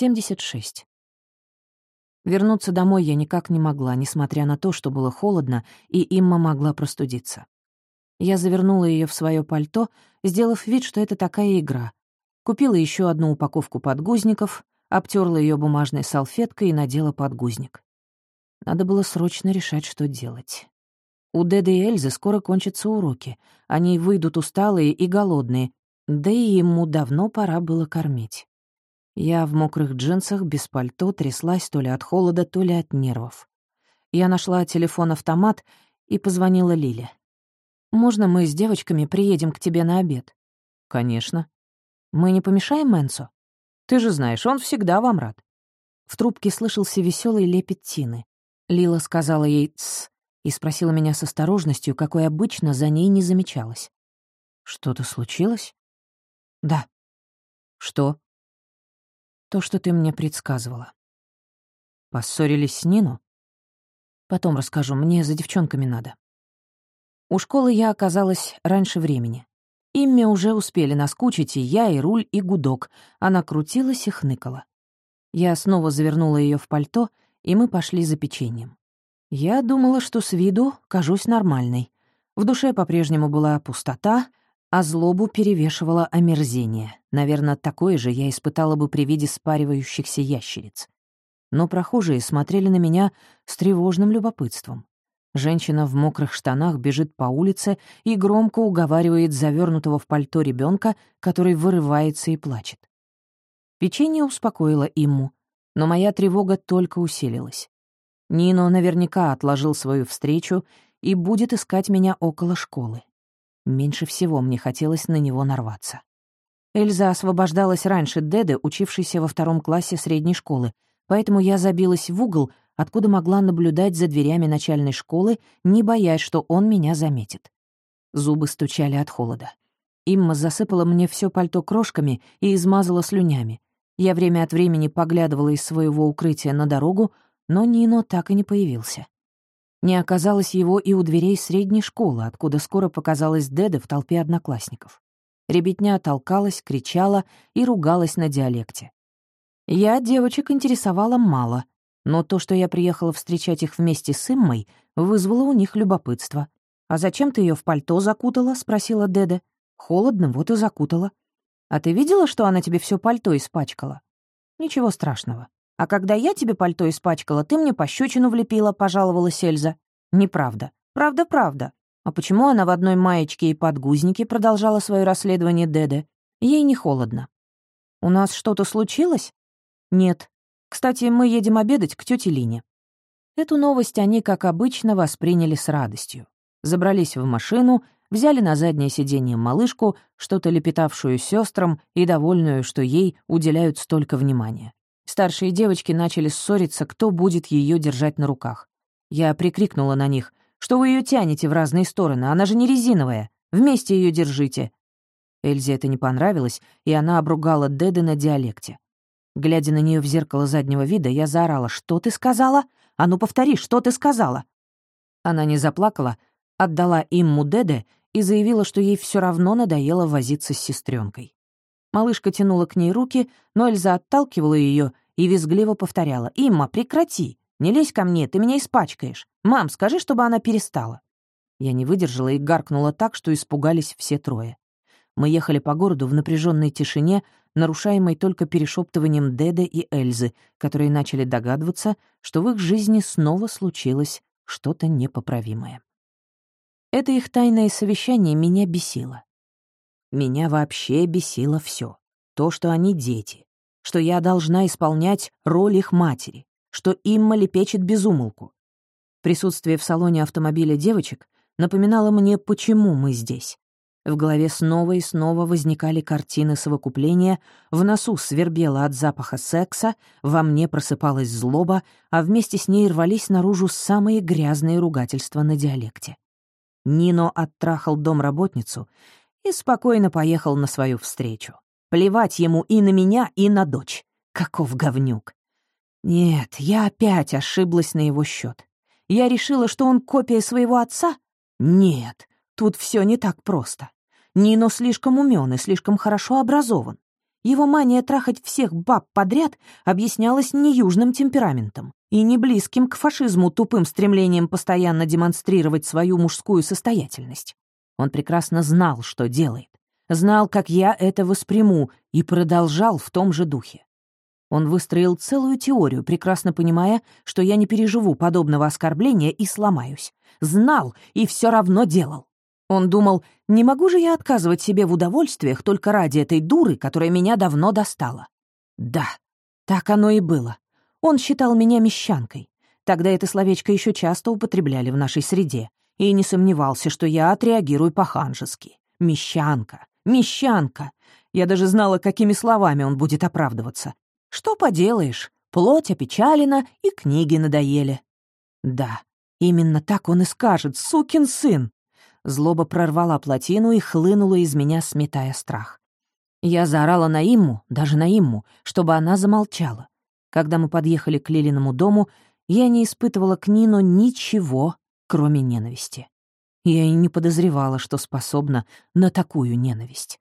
76. Вернуться домой я никак не могла, несмотря на то, что было холодно, и Имма могла простудиться. Я завернула ее в свое пальто, сделав вид, что это такая игра. Купила еще одну упаковку подгузников, обтерла ее бумажной салфеткой и надела подгузник. Надо было срочно решать, что делать. У Деды и Эльзы скоро кончатся уроки. Они выйдут усталые и голодные, да и ему давно пора было кормить. Я в мокрых джинсах, без пальто, тряслась то ли от холода, то ли от нервов. Я нашла телефон-автомат и позвонила Лиле. «Можно мы с девочками приедем к тебе на обед?» «Конечно». «Мы не помешаем Мэнсу?» «Ты же знаешь, он всегда вам рад». В трубке слышался веселый лепет Тины. Лила сказала ей «тсс» и спросила меня с осторожностью, какой обычно за ней не замечалось. «Что-то случилось?» «Да». «Что?» То, что ты мне предсказывала. Поссорились с Нину? Потом расскажу, мне за девчонками надо. У школы я оказалась раньше времени. Имме уже успели наскучить и я, и руль, и гудок. Она крутилась и хныкала. Я снова завернула ее в пальто, и мы пошли за печеньем. Я думала, что с виду кажусь нормальной. В душе по-прежнему была пустота, а злобу перевешивало омерзение. Наверное, такое же я испытала бы при виде спаривающихся ящериц. Но прохожие смотрели на меня с тревожным любопытством. Женщина в мокрых штанах бежит по улице и громко уговаривает завернутого в пальто ребенка, который вырывается и плачет. Печенье успокоило Имму, но моя тревога только усилилась. Нино наверняка отложил свою встречу и будет искать меня около школы. Меньше всего мне хотелось на него нарваться. Эльза освобождалась раньше Деды, учившейся во втором классе средней школы, поэтому я забилась в угол, откуда могла наблюдать за дверями начальной школы, не боясь, что он меня заметит. Зубы стучали от холода. Имма засыпала мне все пальто крошками и измазала слюнями. Я время от времени поглядывала из своего укрытия на дорогу, но Нино так и не появился. Не оказалось его и у дверей средней школы, откуда скоро показалась Деда в толпе одноклассников. Ребятня толкалась, кричала и ругалась на диалекте. Я девочек интересовала мало, но то, что я приехала встречать их вместе с Иммой, вызвало у них любопытство. «А зачем ты ее в пальто закутала?» — спросила Деда. «Холодно, вот и закутала». «А ты видела, что она тебе все пальто испачкала?» «Ничего страшного. А когда я тебе пальто испачкала, ты мне пощечину влепила», — пожаловалась Эльза. «Неправда. Правда-правда. А почему она в одной маечке и подгузнике продолжала свое расследование Деде? Ей не холодно. У нас что-то случилось? Нет. Кстати, мы едем обедать к тете Лине. Эту новость они, как обычно, восприняли с радостью. Забрались в машину, взяли на заднее сиденье малышку, что-то лепетавшую сестрам и довольную, что ей уделяют столько внимания. Старшие девочки начали ссориться, кто будет ее держать на руках. Я прикрикнула на них. «Что вы ее тянете в разные стороны? Она же не резиновая. Вместе ее держите». Эльзе это не понравилось, и она обругала Деды на диалекте. Глядя на нее в зеркало заднего вида, я заорала «Что ты сказала? А ну повтори, что ты сказала?» Она не заплакала, отдала имму Деде и заявила, что ей все равно надоело возиться с сестренкой. Малышка тянула к ней руки, но Эльза отталкивала ее и визгливо повторяла. «Имма, прекрати! Не лезь ко мне, ты меня испачкаешь! Мам, скажи, чтобы она перестала!» Я не выдержала и гаркнула так, что испугались все трое. Мы ехали по городу в напряженной тишине, нарушаемой только перешептыванием Деда и Эльзы, которые начали догадываться, что в их жизни снова случилось что-то непоправимое. Это их тайное совещание меня бесило. Меня вообще бесило все. То, что они дети, что я должна исполнять роль их матери, что Имма лепечет безумолку. Присутствие в салоне автомобиля девочек напоминало мне, почему мы здесь. В голове снова и снова возникали картины совокупления, в носу свербело от запаха секса, во мне просыпалась злоба, а вместе с ней рвались наружу самые грязные ругательства на диалекте. Нино оттрахал домработницу и спокойно поехал на свою встречу. Плевать ему и на меня, и на дочь. Каков говнюк. Нет, я опять ошиблась на его счет. Я решила, что он копия своего отца? Нет, тут все не так просто. Нино слишком умен и слишком хорошо образован. Его мания трахать всех баб подряд объяснялась не южным темпераментом и не близким к фашизму тупым стремлением постоянно демонстрировать свою мужскую состоятельность. Он прекрасно знал, что делает, знал, как я это восприму, и продолжал в том же духе. Он выстроил целую теорию, прекрасно понимая, что я не переживу подобного оскорбления и сломаюсь. Знал и все равно делал. Он думал, не могу же я отказывать себе в удовольствиях только ради этой дуры, которая меня давно достала. Да, так оно и было. Он считал меня мещанкой. Тогда это словечко еще часто употребляли в нашей среде, и не сомневался, что я отреагирую по-ханжески. Мещанка, мещанка. Я даже знала, какими словами он будет оправдываться. Что поделаешь, плоть опечалена и книги надоели. Да, именно так он и скажет, сукин сын. Злоба прорвала плотину и хлынула из меня, сметая страх. Я заорала на Имму, даже на Имму, чтобы она замолчала. Когда мы подъехали к Лилиному дому, я не испытывала к Нину ничего, кроме ненависти. Я и не подозревала, что способна на такую ненависть.